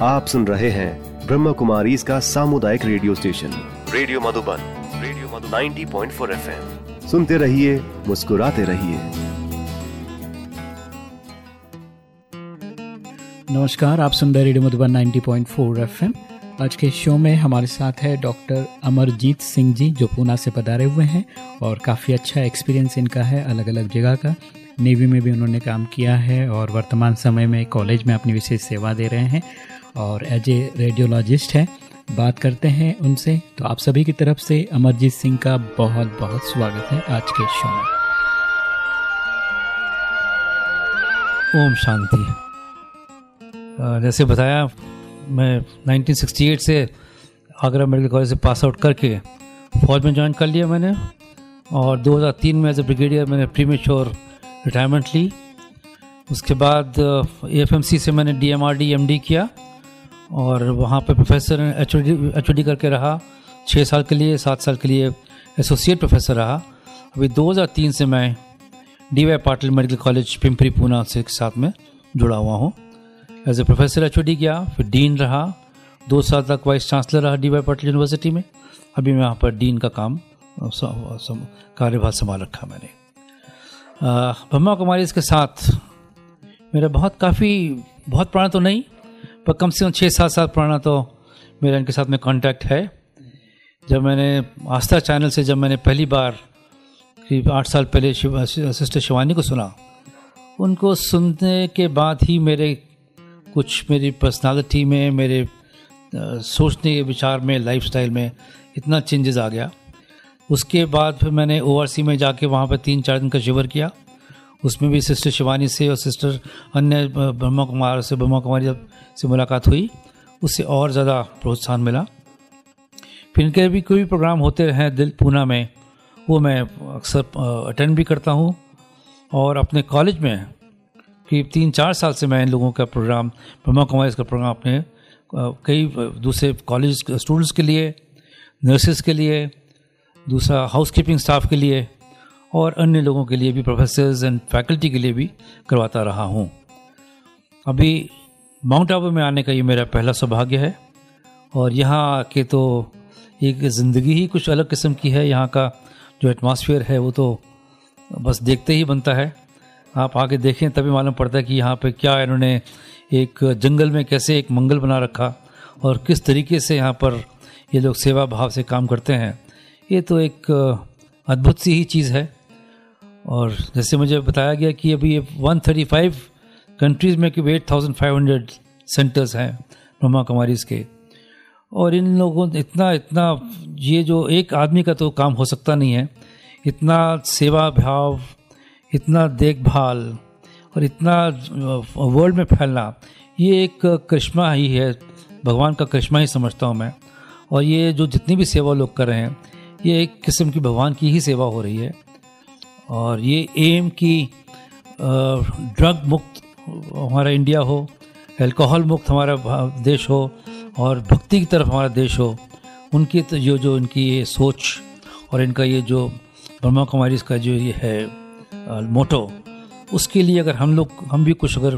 आप सुन रहे हैं ब्रह्म कुमारी इसका सामुदायिक radio station. Radio Madhuban radio Madhu 90.4 FM. सुनते रहिए मुस्कुराते रहिए। नमस्कार आप सुन रहे रेडियो मधुबन 90.4 एफएम। आज के शो में हमारे साथ है डॉक्टर अमरजीत सिंह जी जो पूना से पधारे हुए हैं और काफ़ी अच्छा एक्सपीरियंस इनका है अलग अलग जगह का। नेवी में भी उन्होंने काम किया है और वर्तमान समय में कॉलेज में अपनी विशेष सेवा दे रहे हैं। और एज ए रेडियोलॉजिस्ट हैं, बात करते हैं उनसे। तो आप सभी की तरफ़ से अमरजीत सिंह का बहुत बहुत स्वागत है आज के शो में। ओम शांति। जैसे बताया, मैं 1968 से आगरा मेडिकल कॉलेज से पास आउट करके फौज में ज्वाइन कर लिया मैंने और 2003 में एज ए ब्रिगेडियर मैंने प्री रिटायरमेंट ली। उसके बाद ए से मैंने D M R D M D किया। और वहाँ पे प्रोफेसर एच ओ करके रहा। छः साल के लिए, सात साल के लिए एसोसिएट प्रोफेसर रहा। अभी 2003 से मैं D Y Patil medical college Pimpri Poona से के साथ में जुड़ा हुआ हूँ। एज ए प्रोफेसर एच गया फिर डीन रहा। दो साल तक वाइस चांसलर रहा डी वाई पटेल यूनिवर्सिटी में। अभी मैं यहाँ पर डीन का काम कार्यभार संभाल रखा मैंने। ब्रह्मा कुमारी इसके साथ मेरा बहुत काफ़ी, बहुत पुराना तो नहीं पर कम से कम छः सात साल पुराना तो मेरा इनके साथ में कांटेक्ट है। जब मैंने आस्था चैनल से जब मैंने पहली बार करीब आठ साल पहले सिस्टर शिवानी को सुना, उनको सुनने के बाद ही मेरे कुछ मेरी पर्सनालिटी में, मेरे सोचने के विचार में लाइफस्टाइल में इतना चेंजेस आ गया। उसके बाद फिर मैंने ओ में जाके वहाँ पर तीन, चार दिन का शिविर किया। उसमें भी सिस्टर शिवानी से और सिस्टर अन्य ब्रह्मा कुमार से, ब्रह्मा कुमारी जब से मुलाकात हुई, उससे और ज़्यादा प्रोत्साहन मिला। फिर इनके भी कोई भी प्रोग्राम होते रहे दिल पूना में, वो मैं अक्सर अटेंड भी करता हूँ। और अपने कॉलेज में करीब तीन चार साल से मैं इन लोगों का प्रोग्राम, ब्रह्मा कुमारी का प्रोग्राम अपने कई दूसरे कॉलेज, स्टूडेंट्स के लिए नर्सेज के लिए, दूसरा हाउस कीपिंग स्टाफ के लिए और अन्य लोगों के लिए भी प्रोफेसर्स एंड फैकल्टी के लिए भी करवाता रहा हूँ। अभी माउंट आबू में आने का ये मेरा पहला सौभाग्य है और यहाँ के तो एक ज़िंदगी ही कुछ अलग किस्म की है। यहाँ का जो एटमॉस्फेयर है वो तो बस देखते ही बनता है। आप आगे देखें तभी मालूम पड़ता है कि यहाँ पे क्या इन्होंने एक जंगल में कैसे एक मंगल बना रखा और किस तरीके से यहाँ पर ये लोग सेवा भाव से काम करते हैं। ये तो एक अद्भुत सी ही चीज़ है। और जैसे मुझे बताया गया कि अभी ये 135 कंट्रीज़ में कि eight thousand five hundred centres हैं ब्रह्मा कुमारीज के। और इन लोगों इतना इतना, ये जो एक आदमी का तो काम हो सकता नहीं है। इतना सेवा भाव, इतना देखभाल और इतना वर्ल्ड में फैलना, ये एक करिश्मा ही है, भगवान का करिश्मा ही समझता हूँ मैं। और ये जो जितनी भी सेवा लोग कर रहे हैं, ये एक किस्म की भगवान की ही सेवा हो रही है। और ये एम की ड्रग मुक्त हमारा इंडिया हो अल्कोहल मुक्त हमारा देश हो, और भक्ति की तरफ़ हमारा देश हो। उनकी तो जो जो इनकी ये सोच और इनका ये जो ब्रह्मा कुमारी का जो ये है मोटो उसके लिए अगर हम लोग, हम भी कुछ अगर,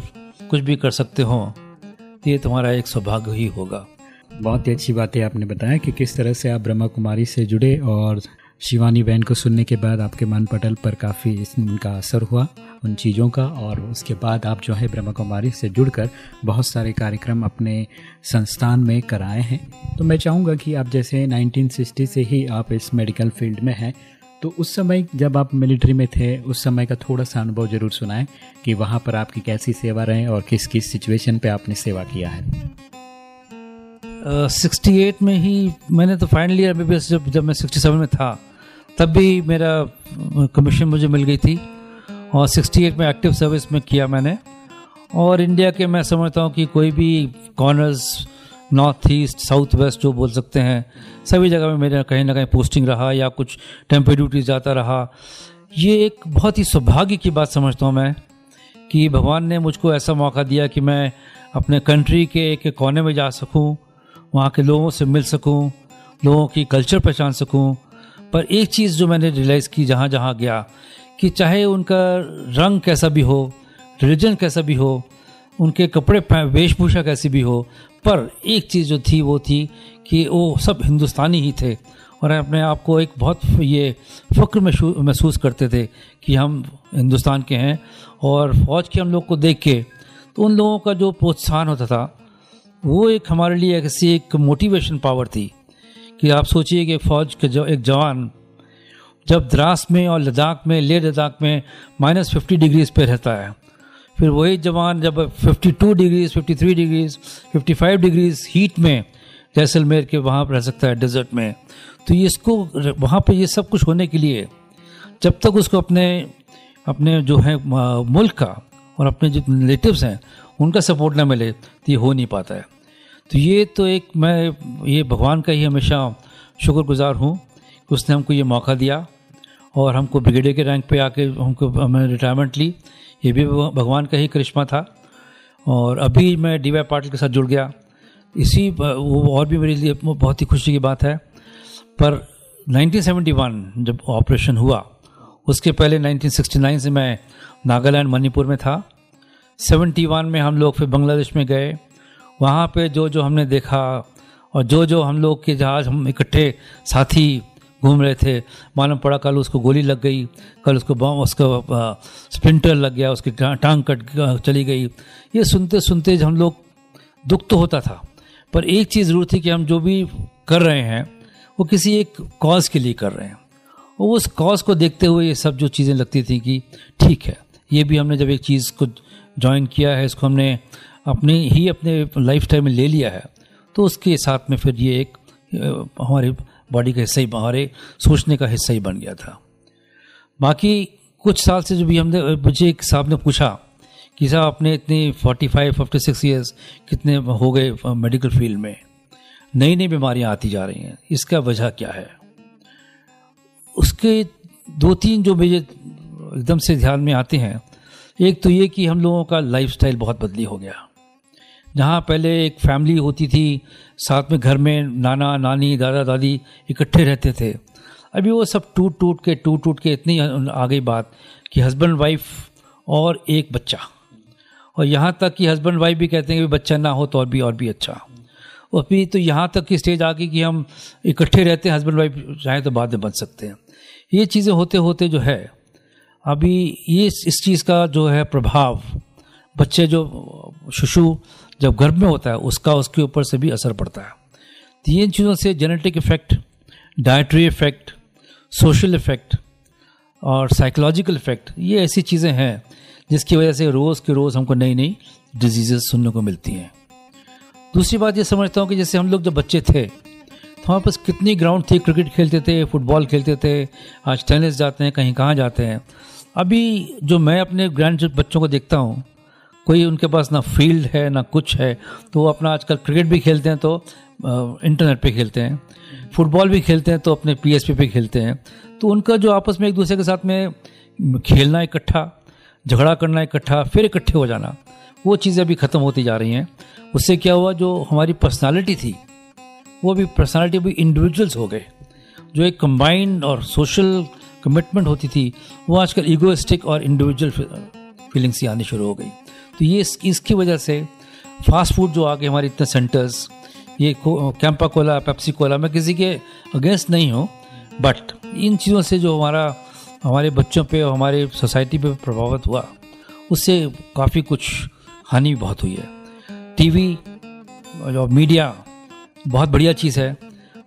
कुछ भी कर सकते हो तो ये तुम्हारा एक सौभाग्य ही होगा। बहुत ही अच्छी बात है आपने बताया कि किस तरह से आप ब्रह्मा कुमारी से जुड़े और शिवानी बहन को सुनने के बाद आपके मन पटल पर काफ़ी उनका असर हुआ उन चीज़ों का और उसके बाद आप जो है ब्रह्मा कुमारी से जुड़कर बहुत सारे कार्यक्रम अपने संस्थान में कराए हैं। तो मैं चाहूँगा कि आप जैसे 1960 से ही आप इस मेडिकल फ़ील्ड में हैं तो उस समय जब आप मिलिट्री में थे उस समय का थोड़ा सा अनुभव ज़रूर सुनाएँ कि वहाँ पर आपकी कैसी सेवा रहे और किस किस सिचुएशन पे आपने सेवा किया है। सिक्सटी uh, एट में ही मैंने तो फाइनल में जब जब मैं सिक्सटी सेवन में था तब भी मेरा कमीशन मुझे मिल गई थी और सिक्सटी एट में एक्टिव सर्विस में किया मैंने। और इंडिया के मैं समझता हूँ कि कोई भी corners north east south west जो बोल सकते हैं, सभी जगह में मेरा कहीं ना कहीं पोस्टिंग रहा या कुछ टेम्परी ड्यूटी जाता रहा। ये एक बहुत ही सौभाग्य की बात समझता हूँ मैं कि भगवान ने मुझको ऐसा मौका दिया कि मैं अपने कंट्री के एक कोने में जा सकूँ, वहाँ के लोगों से मिल सकूँ, लोगों की कल्चर पहचान सकूँ पर एक चीज़ जो मैंने रियलाइज़ की जहाँ जहाँ गया, कि चाहे उनका रंग कैसा भी हो रिलीजन कैसा भी हो, उनके कपड़े वेशभूषा कैसी भी हो, पर एक चीज़ जो थी वो थी कि वो सब हिंदुस्तानी ही थे। और अपने आप को एक बहुत ये फ़क्र महसूस करते थे कि हम हिंदुस्तान के हैं। और फ़ौज के हम लोग को देख के तो उन लोगों का जो प्रोत्साहन होता था, वो एक हमारे लिए ऐसी एक मोटिवेशन पावर थी। कि आप सोचिए कि फ़ौज के जो एक जवान जब द्रास में और लद्दाख में, लेह लद्दाख में माइनस फिफ्टी डिग्रीज पे रहता है, फिर वही जवान जब 52 डिग्रीज 53 डिग्रीज 55 डिग्रीज हीट में जैसलमेर के वहाँ पर रह सकता है, डेजर्ट में। तो ये इसको वहाँ पे ये सब कुछ होने के लिए जब तक उसको अपने अपने जो है मुल्क का और अपने जो रिलेटिव्स हैं, उनका सपोर्ट ना मिले तो ये हो नहीं पाता है। तो ये तो एक मैं, ये भगवान का ही हमेशा शुक्रगुजार हूँ कि उसने हमको ये मौका दिया और हमको ब्रिगेडियर के रैंक पे आके हमको मैंने रिटायरमेंट ली। ये भी भगवान का ही करिश्मा था और अभी मैं डी वाई पाटिल के साथ जुड़ गया। इसी वो और भी मेरे लिए बहुत ही खुशी की बात है। पर 1971 जब ऑपरेशन हुआ, उसके पहले 1969 से मैं नागालैंड मणिपुर में था। 71 में हम लोग फिर बांग्लादेश में गए। वहाँ पे जो जो हमने देखा और जो जो हम लोग के जहाज़ हम इकट्ठे साथी घूम रहे थे, मालूम पड़ा कल उसको गोली लग गई, कल उसको बम, उसका स्प्रिंटर लग गया, उसकी टांग कट चली गई। ये सुनते सुनते हम लोग दुख तो होता था, पर एक चीज़ ज़रूर थी कि हम जो भी कर रहे हैं, वो किसी एक कॉज के लिए कर रहे हैं। और उस कॉज को देखते हुए ये सब जो चीज़ें लगती थी कि ठीक है, ये भी हमने जब एक चीज़ को ज्वाइन किया है, इसको हमने अपने ही अपने लाइफ टाइम में ले लिया है तो उसके साथ में फिर ये एक हमारी बॉडी का हिस्सा ही, हमारे सोचने का हिस्सा ही बन गया था। बाकी कुछ साल से जो भी हमने मुझे एक साहब ने पूछा कि साहब अपने इतने 45 56 ईयर्स कितने हो गए मेडिकल फ़ील्ड में? नई नई बीमारियाँ आती जा रही हैं, इसका वजह क्या है? उसके दो तीन जो मुझे एकदम से ध्यान में आते हैं, एक तो ये कि हम लोगों का लाइफस्टाइल बहुत बदली हो गया। जहाँ पहले एक फैमिली होती थी, साथ में घर में नाना, नानी, दादा, दादी इकट्ठे रहते थे। अभी वो सब टूट टूट के टूट टूट के इतनी आ गई बात कि हस्बैंड वाइफ और एक बच्चा। और यहाँ तक कि हस्बैंड वाइफ भी कहते हैं कि बच्चा ना हो तो और भी और भी अच्छा। और फिर तो यहाँ तक की स्टेज आ गई कि हम इकट्ठे रहते हैं हस्बैंड वाइफ चाहें तो बाद में बन सकते हैं। ये चीज़ें होते होते जो है, अभी ये इस चीज़ का जो है प्रभाव, बच्चे जो, शिशु जब गर्भ में होता है, उसका, उसके ऊपर से भी असर पड़ता है। तीन चीज़ों से genetic effect dietary effect social effect और साइकोलॉजिकल इफ़ेक्ट ये ऐसी चीज़ें हैं जिसकी वजह से रोज़ के रोज़ हमको नई नई डिज़ीज़ सुनने को मिलती हैं। दूसरी बात ये समझता हूँ कि जैसे हम लोग जब बच्चे थे तो हमारे पास कितनी ग्राउंड थी क्रिकेट खेलते थे फुटबॉल खेलते थे, आज टेनिस जाते हैं, कहीं कहाँ जाते हैं। अभी जो मैं अपने ग्रैंड बच्चों को देखता हूँ कोई उनके पास ना फ़ील्ड है, ना कुछ है तो वो अपना आजकल क्रिकेट भी खेलते हैं तो इंटरनेट पे खेलते हैं, फुटबॉल भी खेलते हैं तो अपने पीएसपी पे खेलते हैं। तो उनका जो आपस में एक दूसरे के साथ में खेलना इकट्ठा, झगड़ा करना इकट्ठा, फिर इकट्ठे हो जाना, वो चीज़ें अभी ख़त्म होती जा रही हैं। उससे क्या हुआ, जो हमारी पर्सनालिटी थी, वो भी पर्सनालिटी भी इंडिविजुअल्स हो गए। जो एक कंबाइंड और सोशल कमिटमेंट होती थी, वो आजकल ईगोइस्टिक और इंडिविजुअल फीलिंग्स ही आनी शुरू हो गई। तो ये इस, इसकी वजह से फास्ट फ़ूड जो आ गए हमारे इतने सेंटर्स ये को, कैंपा कोला पेप्सी कोला मैं किसी के अगेंस्ट नहीं हूँ बट इन चीज़ों से जो हमारा हमारे बच्चों पे और हमारे सोसाइटी पे प्रभावित हुआ उससे काफ़ी कुछ हानि बहुत हुई है। टीवी और मीडिया बहुत बढ़िया चीज़ है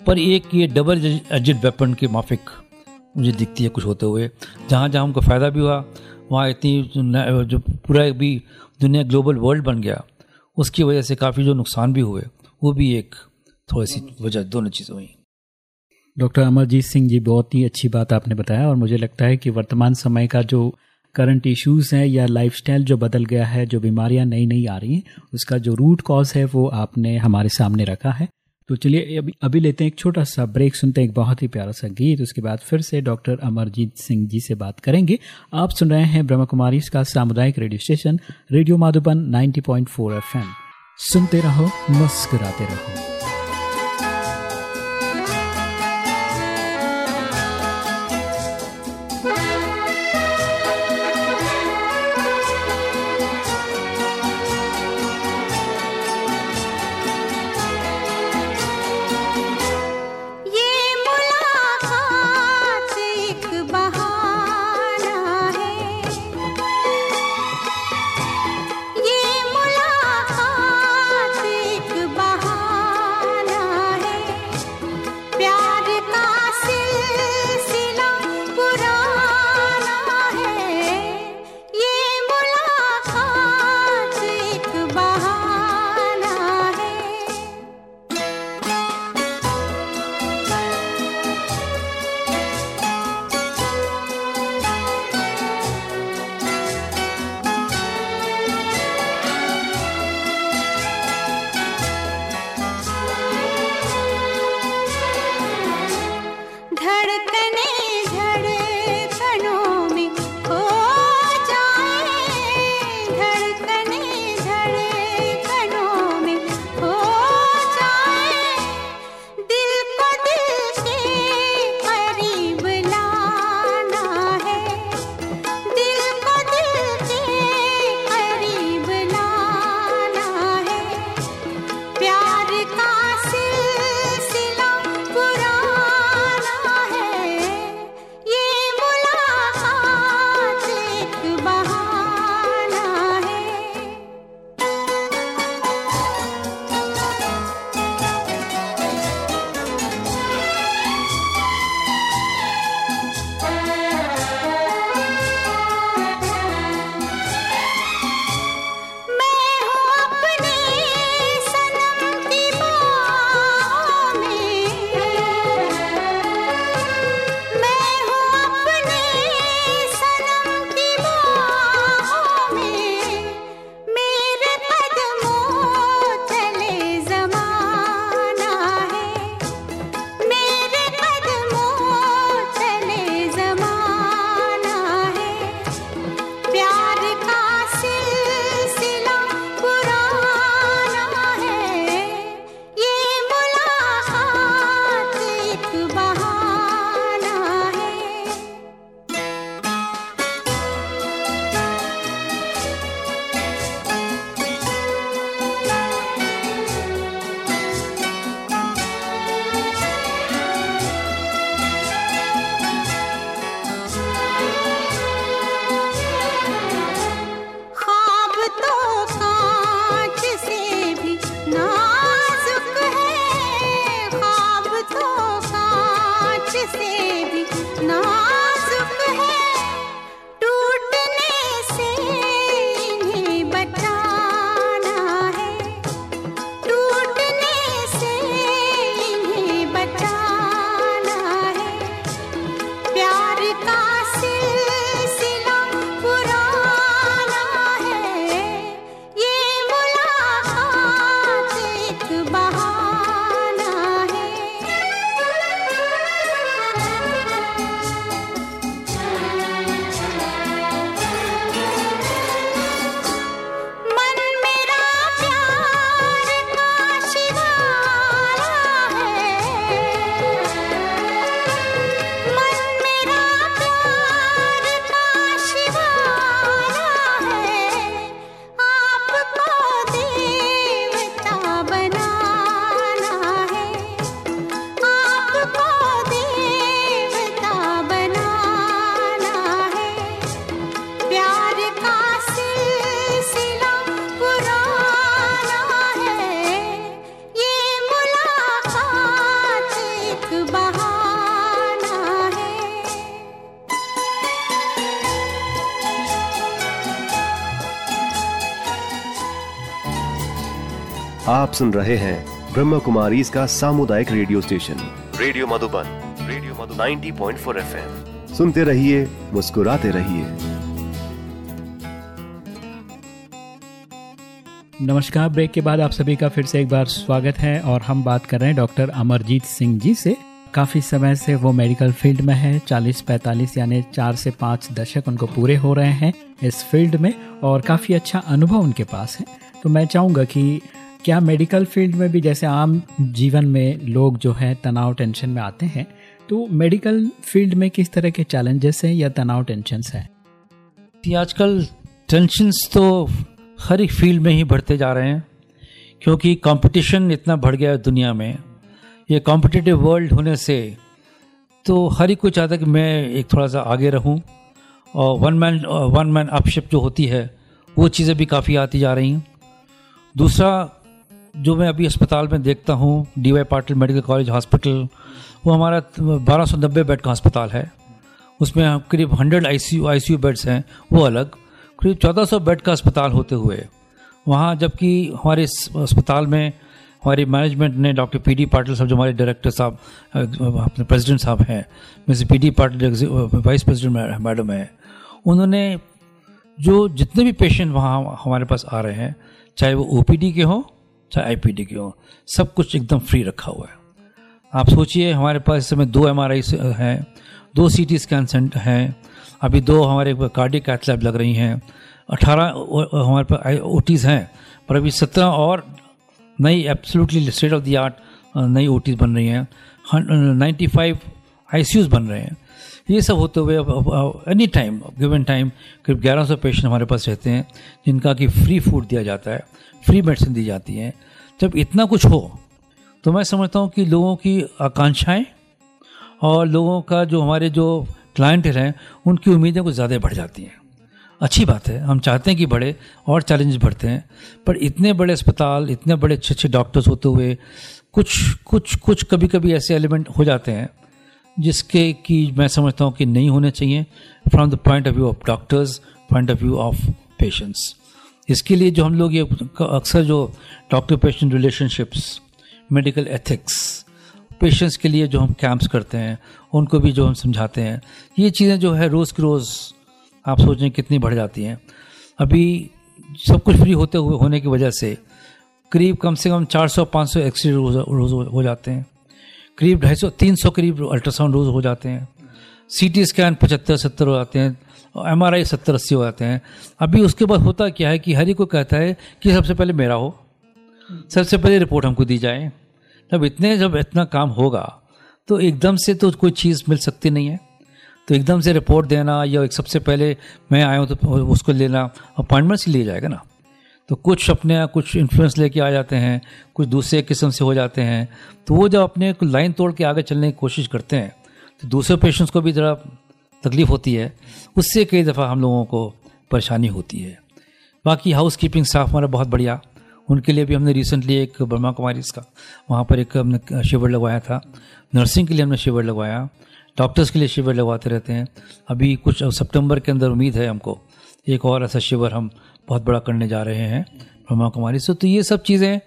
पर एक ये डबल एजेड वेपन के माफिक मुझे दिखती है कुछ होते हुए जहाँ जहाँ हमको फ़ायदा भी हुआ वहाँ इतनी जो पूरा भी दुनिया ग्लोबल वर्ल्ड बन गया, उसकी वजह से काफ़ी जो नुकसान भी हुए, वो भी एक थोड़ी सी वजह, दोनों चीज़ें हुई। डॉक्टर अमरजीत सिंह जी, बहुत ही अच्छी बात आपने बताया और मुझे लगता है कि वर्तमान समय का जो करंट इश्यूज़ हैं या लाइफस्टाइल जो बदल गया है, जो बीमारियाँ नई नई आ रही हैं, उसका जो रूट कॉज है, वो आपने हमारे सामने रखा है। तो चलिए अभी अभी लेते हैं एक छोटा सा ब्रेक, सुनते हैं एक बहुत ही प्यारा सा गीत, उसके बाद फिर से डॉक्टर अमरजीत सिंह जी से बात करेंगे। आप सुन रहे हैं ब्रह्म कुमारी सामुदायिक radio station, radio Madhuban 90.4 FM. सुनते रहो, मुस्कुराते रहो। आप सुन रहे हैं ब्रह्म कुमारी इसका सामुदायिक radio station. Radio Madhuban radio Madhu 90.4 point सुनते रहिए मुस्कुराते रहिए। नमस्कार ब्रेक के बाद आप सभी का फिर से एक बार स्वागत है और हम बात कर रहे हैं डॉक्टर अमरजीत सिंह जी से। काफ़ी समय से वो मेडिकल फ़ील्ड में है 40-45 यानी चार से पाँच दशक उनको पूरे हो रहे हैं इस फ़ील्ड में और काफ़ी अच्छा अनुभव उनके पास है। तो मैं चाहूँगा कि क्या मेडिकल फ़ील्ड में भी जैसे आम जीवन में लोग जो है तनाव टेंशन में आते हैं तो मेडिकल फ़ील्ड में किस तरह के चैलेंजेस हैं या तनाव टेंशन है? आजकल टेंशन्स तो हर एक फ़ील्ड में ही बढ़ते जा रहे हैं, क्योंकि कंपटीशन इतना बढ़ गया है दुनिया में। ये कॉम्पिटिटिव वर्ल्ड होने से तो हर एक को चाहता है कि मैं एक थोड़ा सा आगे रहूँ, और वन मैन वन मैन अपशिप जो होती है, वो चीज़ें भी काफ़ी आती जा रही हैं। दूसरा जो मैं अभी अस्पताल में देखता हूँ D Y Patil medical college hospital वो हमारा बारह सौ नब्बे बेड का अस्पताल है। उसमें करीब hundred I C I C U beds हैं, वो अलग। करीब चौदह सौ बेड का अस्पताल होते हुए, वहाँ जबकि हमारे अस्पताल में हमारी मैनेजमेंट ने डॉक्टर पी डी पाटिल साहब, जो हमारे डायरेक्टर साहब अपने प्रेसिडेंट साहब हैं miss P D Patil vice president madam हैं, उन्होंने जो जितने भी पेशेंट वहाँ हमारे पास आ रहे हैं, चाहे वो ओ पी डी के हों चाहे आई के हों, सब कुछ एकदम फ्री रखा हुआ है। आप सोचिए, हमारे पास इस समय दो एम आर आई हैं, दो सी टी स्कैन सेंटर हैं, अभी दो हमारे कार्डिक कैथ लग रही हैं, अठारह हमारे पास ओ टीज़ हैं, पर अभी सत्रह और नई absolutely state of the art नई ओ बन रही हैं नाइन्टी फाइव आई बन रहे हैं। ये सब होते हुए अब एनी टाइम गिवन टाइम करीब ग्यारह सौ पेशेंट हमारे पास रहते हैं, जिनका कि फ्री फ़ूड दिया जाता है फ्री मेडिसिन दी जाती है। जब इतना कुछ हो तो मैं समझता हूँ कि लोगों की आकांक्षाएँ और लोगों का जो हमारे जो क्लाइंट हैं, उनकी उम्मीदें कुछ ज़्यादा बढ़ जाती हैं। अच्छी बात है, हम चाहते हैं कि बढ़े और चैलेंज बढ़ते हैं, पर इतने बड़े अस्पताल, इतने बड़े अच्छे अच्छे डॉक्टर्स होते हुए कुछ कुछ कुछ कभी कभी ऐसे एलिमेंट हो जाते हैं जिसके कि मैं समझता हूँ कि नहीं होने चाहिए from the point of view of doctors point of view of patients इसके लिए जो हम लोग ये अक्सर जो doctor patient relationships medical ethics patients के लिए जो हम कैंप्स करते हैं, उनको भी जो हम समझाते हैं, ये चीज़ें जो है रोज़ की रोज़ आप सोच रहे कितनी बढ़ जाती हैं। अभी सब कुछ फ्री होते हुए होने की वजह से करीब कम से कम 400-500 एक्सरे रोज रोज हो जाते हैं। करीब ढाई सौ, तीन सौ करीब अल्ट्रासाउंड रोज हो जाते हैं। सी टी स्कैन पचहत्तर, सत्तर हो जाते हैं एम आर आई सत्तर, अस्सी हो जाते हैं। अभी उसके बाद होता क्या है कि हर एक को कहता है कि सबसे पहले मेरा हो। सबसे पहले रिपोर्ट हमको दी जाए। जब इतने, जब इतना काम होगा तो एकदम से तो कोई चीज़ मिल सकती नहीं है। तो एकदम से रिपोर्ट देना या एक सबसे पहले मैं आया हूँ तो उसको लेना अपॉइंटमेंट से लिया जाएगा ना। तो कुछ अपने कुछ इन्फ्लुएंस लेके आ जाते हैं, कुछ दूसरे किस्म से हो जाते हैं। तो वो जब अपने लाइन तोड़ के आगे चलने की कोशिश करते हैं तो दूसरे पेशेंट्स को भी ज़रा तकलीफ़ होती है। उससे कई दफ़ा हम लोगों को परेशानी होती है। बाकी हाउस कीपिंग स्टाफ हमारा बहुत बढ़िया। उनके लिए भी हमने रिसेंटली एक ब्रह्मा कुमारी का वहाँ पर एक हमने शिविर लगवाया था। नर्सिंग के लिए हमने शिविर लगवाया। डॉक्टर्स के लिए शिविर लगवाते रहते हैं। अभी कुछ सितंबर के अंदर उम्मीद है हमको, एक और ऐसा शिविर हम बहुत बड़ा करने जा रहे हैं ब्रह्मा कुमारी। से तो ये सब चीज़ें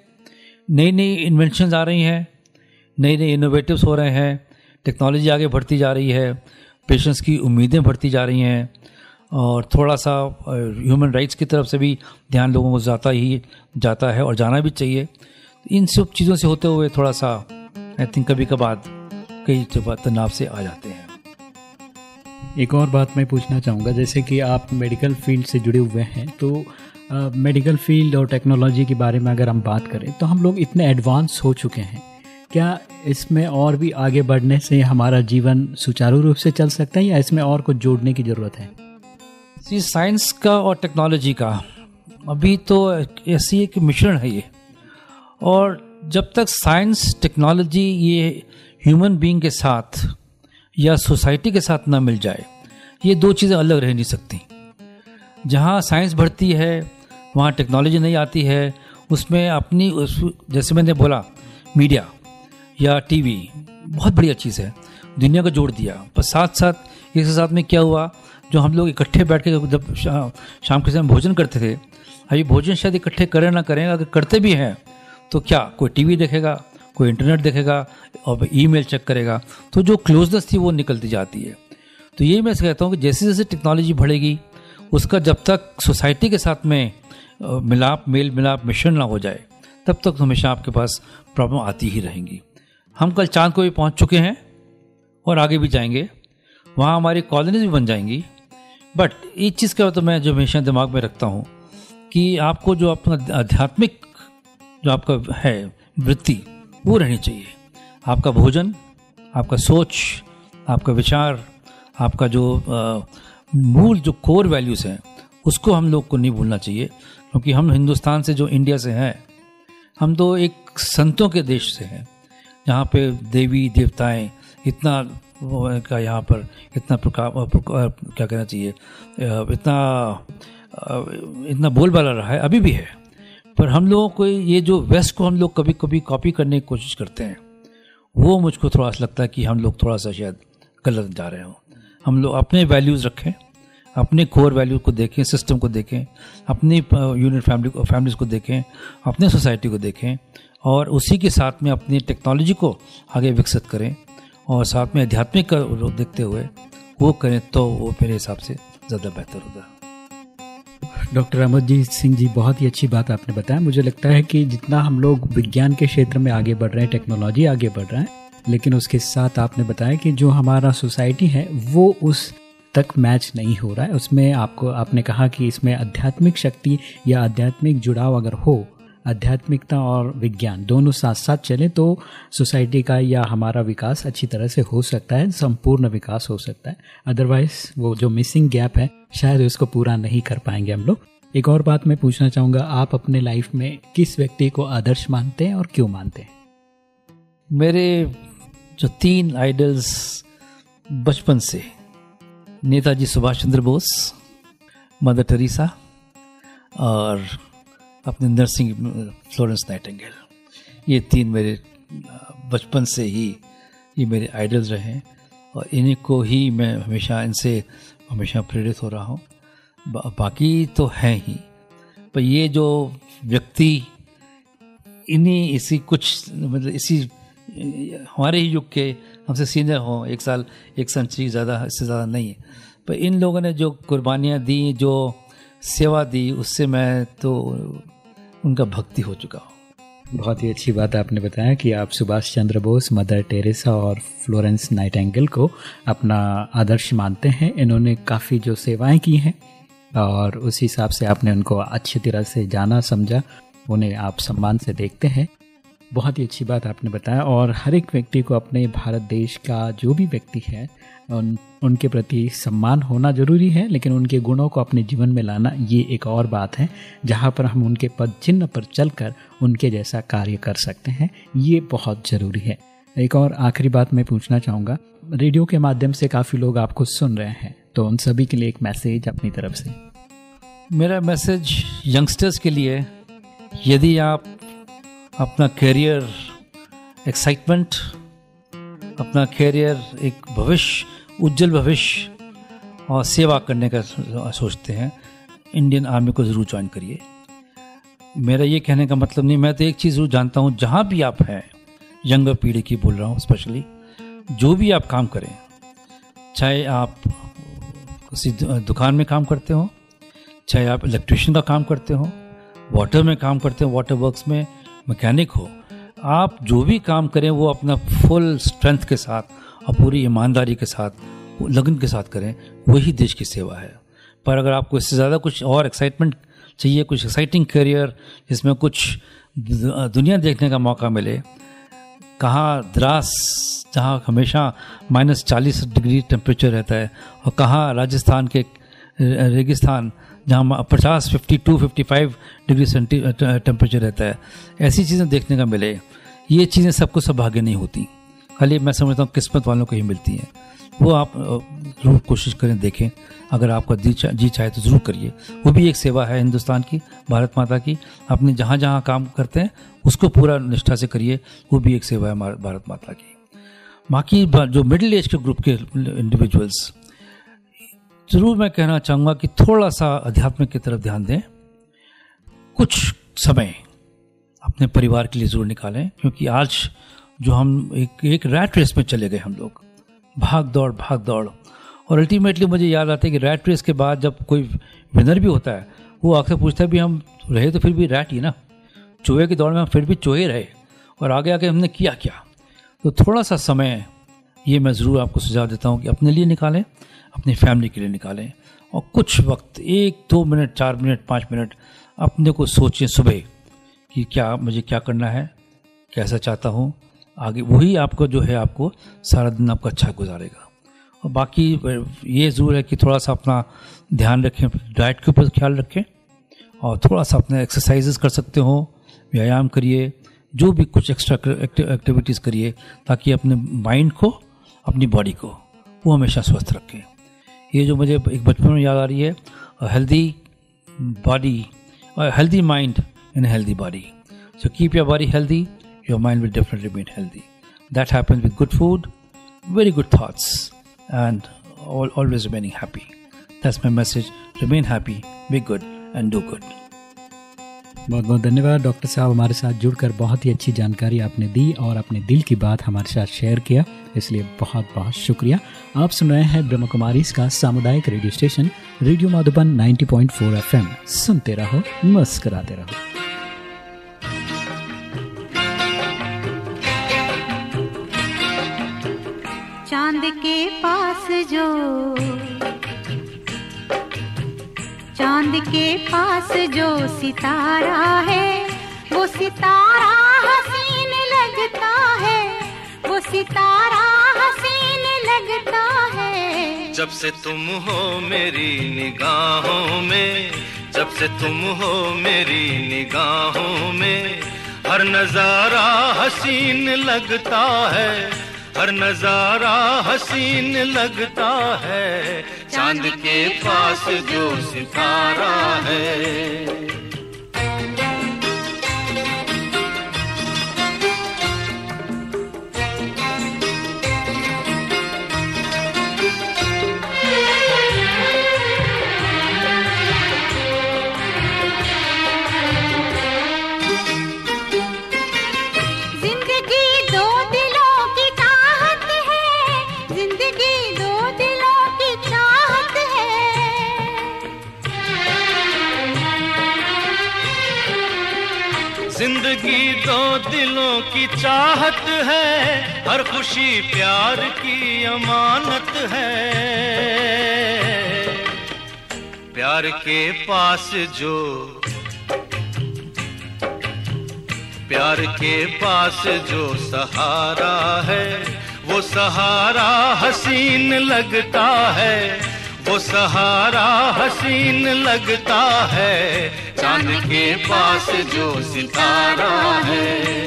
नई नई इन्वेंशन आ रही हैं नई नई इनोवेटिव्स हो रहे हैं टेक्नोलॉजी आगे बढ़ती जा रही है पेशेंट्स की उम्मीदें बढ़ती जा रही हैं, और थोड़ा सा ह्यूमन राइट्स की तरफ़ से भी ध्यान लोगों को जाता ही, जाता है और जाना भी चाहिए। इन सब चीज़ों से होते हुए थोड़ा सा आई थिंक कभी कभार कई तनाव से आ जाते हैं। एक और बात मैं पूछना चाहूँगा, जैसे कि आप मेडिकल फ़ील्ड से जुड़े हुए हैं तो मेडिकल फ़ील्ड और टेक्नोलॉजी के बारे में अगर हम बात करें तो हम लोग इतने एडवांस हो चुके हैं। क्या इसमें और भी आगे बढ़ने से हमारा जीवन सुचारू रूप से चल सकता है या इसमें और कुछ जोड़ने की ज़रूरत है? जी साइंस का और टेक्नोलॉजी का, अभी तो ऐसी एक मिश्रण है ये। और जब तक साइंस टेक्नोलॉजी ये ह्यूमन बीइंग के साथ या सोसाइटी के साथ ना मिल जाए, ये दो चीज़ें अलग रह नहीं सकती। जहाँ साइंस बढ़ती है, वहाँ टेक्नोलॉजी नहीं आती है, उसमें अपनी उस, जैसे मैंने बोला, मीडिया या टीवी, बहुत बढ़िया चीज़ है, दुनिया को जोड़ दिया। पर साथ साथ इसके साथ में क्या हुआ, जो हम लोग इकट्ठे बैठ के जब शाम के समय भोजन करते थे अभी भोजन शायद इकट्ठे करें ना करें, अगर करते भी हैं तो क्या, कोई टीवी देखेगा? कोई इंटरनेट देखेगा और ईमेल चेक करेगा तो जो क्लोजनेस थी वो निकलती जाती है। तो यही मैं कहता हूँ कि जैसे जैसे टेक्नोलॉजी बढ़ेगी, उसका जब तक सोसाइटी के साथ में मिलाप, मेल मिलाप, मिश्रण ना हो जाए, तब तक हमेशा आपके पास प्रॉब्लम आती ही रहेंगी। हम कल चाँद को भी पहुँच चुके हैं और आगे भी जाएँगे, वहाँ हमारी कॉलोनीज भी बन जाएँगी। बट एक चीज़ का तो मैं जो हमेशा दिमाग में रखता हूँ कि आपको जो अपना आध्यात्मिक जो आपका है, वृत्ति वो रहनी चाहिए। आपका भोजन, आपका सोच, आपका विचार, आपका जो मूल जो कोर वैल्यूज़ हैं, उसको हम लोग को नहीं भूलना चाहिए, क्योंकि हम हिंदुस्तान से जो इंडिया से हैं, हम तो एक संतों के देश से हैं। यहाँ पे देवी, देवताएँ, इतना का यहाँ पर, इतना प्रकार क्या कहना चाहिए इतना इतना बोलबाला रहा है, अभी भी है। पर हम लोगों को ये जो वेस्ट को हम लोग कभी कभी कॉपी करने की कोशिश करते हैं, वो मुझको थोड़ा सा लगता है कि हम लोग थोड़ा सा शायद गलत जा रहे हों। हम लोग अपने वैल्यूज़ रखें, अपने कोर वैल्यू को देखें सिस्टम को देखें, अपनी यूनिट फैमिली को फैमिलीज़ को देखें, अपने सोसाइटी को देखें और उसी के साथ में अपनी टेक्नोलॉजी को आगे विकसित करें और साथ में आध्यात्मिक देखते हुए वो करें तो वो मेरे हिसाब से ज़्यादा बेहतर होगा। डॉक्टर अमरजीत सिंह जी, बहुत ही अच्छी बात आपने बताया। मुझे लगता है कि जितना हम लोग विज्ञान के क्षेत्र में आगे बढ़ रहे हैं, टेक्नोलॉजी आगे बढ़ रहा है, लेकिन उसके साथ आपने बताया कि जो हमारा सोसाइटी है, वो उस तक मैच नहीं हो रहा है। उसमें आपको, आपने कहा कि इसमें आध्यात्मिक शक्ति या आध्यात्मिक जुड़ाव अगर हो आध्यात्मिकता और विज्ञान दोनों साथ साथ चले तो सोसाइटी का या हमारा विकास अच्छी तरह से हो सकता है, संपूर्ण विकास हो सकता है। अदरवाइज़ वो जो मिसिंग गैप है, शायद उसको पूरा नहीं कर पाएँगे हम लोग। एक और बात मैं पूछना चाहूँगा, आप अपने लाइफ में किस व्यक्ति को आदर्श मानते हैं और क्यों मानते हैं? मेरे जो तीन आइडल्स बचपन से, नेताजी सुभाष चंद्र बोस, मदर टेरेसा और अपने नर्सिंग फ्लोरेंस नाइटेंगेल। ये तीन मेरे बचपन से ही ये मेरे आइडल्स रहे हैं और इन्हीं को ही मैं हमेशा इनसे हमेशा प्रेरित हो रहा हूँ। बा, बाकी तो हैं ही। पर ये जो व्यक्ति इन्हीं इसी कुछ मतलब इसी हमारे ही युग के हमसे सीनियर हों एक साल एक सेंचुरी ज़्यादा इससे ज़्यादा नहीं है। पर इन लोगों ने जो कुर्बानियाँ दी जो सेवा दी उससे मैं तो उनका भक्ति हो चुका हो। बहुत ही अच्छी बात आपने बताया कि आप सुभाष चंद्र बोस, मदर टेरेसा और फ्लोरेंस नाइटेंगल को अपना आदर्श मानते हैं। इन्होंने काफ़ी जो सेवाएँ की हैं और उस हिसाब से आपने उनको अच्छी तरह से जाना, समझा, उन्हें आप सम्मान से देखते हैं। बहुत ही अच्छी बात आपने बताया और हर एक व्यक्ति को अपने भारत देश का जो भी व्यक्ति है उन, उनके प्रति सम्मान होना ज़रूरी है, लेकिन उनके गुणों को अपने जीवन में लाना ये एक और बात है, जहाँ पर हम उनके पद चिन्ह पर चलकर उनके जैसा कार्य कर सकते हैं, ये बहुत ज़रूरी है। एक और आखिरी बात मैं पूछना चाहूँगा, रेडियो के माध्यम से काफ़ी लोग आपको सुन रहे हैं तो उन सभी के लिए एक मैसेज अपनी तरफ़ से। मेरा मैसेज यंगस्टर्स के लिए, यदि आप अपना करियर एक्साइटमेंट अपना करियर एक भविष्य उज्जवल भविष्य और सेवा करने का सोचते हैं। इंडियन आर्मी को ज़रूर ज्वाइन करिए। मेरा ये कहने का मतलब नहीं, मैं तो एक चीज़ ज़रूर जानता हूँ, जहाँ भी आप हैं, यंगर पीढ़ी की बोल रहा हूँ स्पेशली जो भी आप काम करें, चाहे आप किसी दुकान में काम करते हो, चाहे आप इलेक्ट्रिशियन का काम करते हो वाटर में काम करते हो वाटर वर्क्स में मैकेनिक हो, आप जो भी काम करें, वो अपना फुल स्ट्रेंथ के साथ और पूरी ईमानदारी के साथ, लगन के साथ करें, वही देश की सेवा है। पर अगर आपको इससे ज़्यादा कुछ और एक्साइटमेंट चाहिए, कुछ एक्साइटिंग करियर जिसमें कुछ दुनिया देखने का मौका मिले, कहाँ द्रास, जहाँ हमेशा माइनस चालीस डिग्री टेम्परेचर रहता है, और कहाँ राजस्थान के रेगिस्तान, जहाँ पचास fifty two fifty five degree centi temperature रहता है, ऐसी चीज़ें देखने का मिले। ये चीज़ें सबको सौभाग्य नहीं होती। खाली मैं समझता हूँ किस्मत वालों को ही मिलती हैं। वो आप ज़रूर कोशिश करें देखें। अगर आपका जी चा, जी चाहे तो ज़रूर करिए। वो भी एक सेवा है हिंदुस्तान की भारत माता की। अपने जहाँ जहाँ काम करते हैं उसको पूरा निष्ठा से करिए। वो भी एक सेवा है भारत माता की। बाकी जो मिडिल एज के ग्रुप के इंडिविजुअल्स ज़रूर मैं कहना चाहूँगा कि थोड़ा सा अध्यात्म की तरफ़ ध्यान दें। कुछ समय अपने परिवार के लिए ज़रूर निकालें क्योंकि आज जो हम एक एक रैट रेस में चले गए हम लोग। भाग दौड़ भाग दौड़। और अल्टीमेटली मुझे याद आता है कि रैट रेस के बाद जब कोई विनर भी होता है, वो अक्सर पूछता है, भी हम रहे तो फिर भी रैट ही ना? चूहे की दौड़ में हम फिर भी चूहे रहे। और आगे आगे हमने किया क्या? तो थोड़ा सा समय ये मैं ज़रूर आपको सुझाव देता हूँ कि अपने लिए निकालें, अपनी फैमिली के लिए निकालें। और कुछ वक्त, एक, दो मिनट, चार मिनट, पाँच मिनट अपने को सोचें सुबह कि क्या मुझे क्या करना है, कैसा चाहता हूँ आगे वही आपको जो है आपको सारा दिन आपका अच्छा गुजारेगा। और बाकी, ये ज़रूर है कि थोड़ा सा अपना ध्यान रखें, डाइट के ऊपर ख्याल रखें और थोड़ा सा अपने एक्सरसाइजेस कर सकते हो, व्यायाम करिए, जो भी कुछ एक्स्ट्रा एक्टिविटीज़ करिए ताकि अपने माइंड को, अपनी बॉडी को, वो हमेशा स्वस्थ रखें। ये जो मुझे एक बचपन में याद आ रही है healthy body healthy mind in healthy body so keep your body healthy your mind will definitely remain healthy. That happens with good food, very good thoughts, and all, always remaining happy. That's my message. Remain happy, be good, and do good. बहुत बहुत धन्यवाद doctor साहब हमारे साथ जुड़कर बहुत ही अच्छी जानकारी आपने दी और अपने दिल की बात हमारे साथ शेयर किया इसलिए बहुत बहुत शुक्रिया आप सुन रहे हैं ब्रह्म कुमारी इसका सामुदायिक radio station radio Madhuban 90.4 FM सुनते रहो मस्कराते रहो के पास जो। चाँद के पास जो सितारा है, वो सितारा हसीन लगता है, वो सितारा हसीन लगता है। जब से तुम हो मेरी निगाहों में, जब से तुम हो मेरी निगाहों में, हर नज़ारा हसीन लगता है हर नज़ारा हसीन लगता है। चाँद के पास जो सितारा है। चाहत है, हर खुशी प्यार की अमानत है। प्यार के पास जो, प्यार के पास जो सहारा है, वो सहारा हसीन लगता है, वो सहारा हसीन लगता है। चाँद के पास जो सितारा है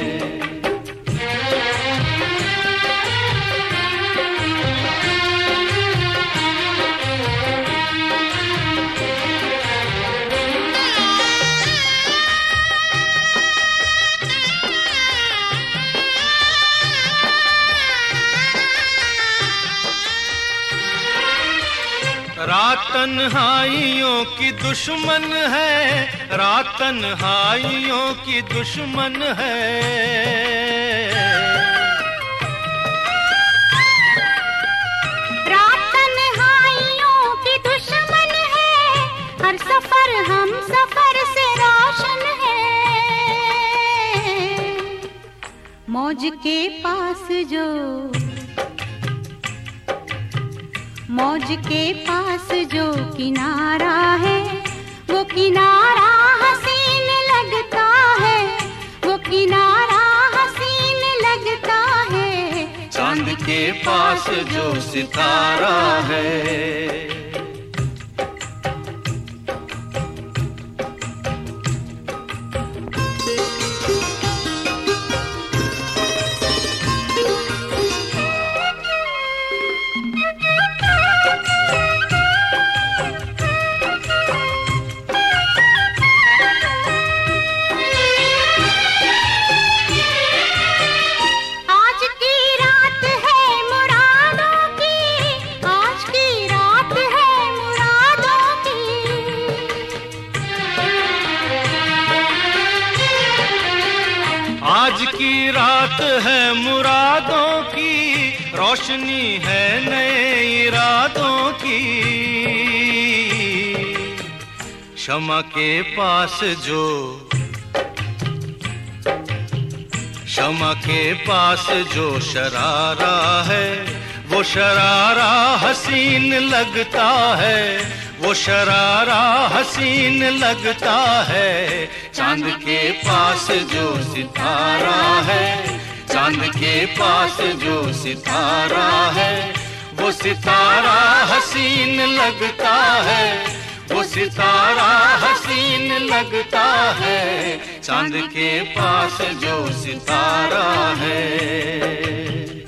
रातन हाइयों की दुश्मन है रातन हाइयों की दुश्मन है। रातन हाइयों की दुश्मन है, हर सफ़र हम सफ़र से राशन है। मौज के पास जो मौज के पास जो किनारा है, वो किनारा हसीन लगता है, वो किनारा हसीन लगता है। चाँद के पास जो सितारा है। रोशनी है नए इरादों की। क्षमा के पास जो, क्षमा के पास जो शरारा है, वो शरारा हसीन लगता है, वो शरारा हसीन लगता है। चाँद के पास जो सितारा है चाँद के पास जो सितारा है, वो सितारा हसीन लगता है, वो सितारा हसीन लगता है, चाँद के पास जो सितारा है।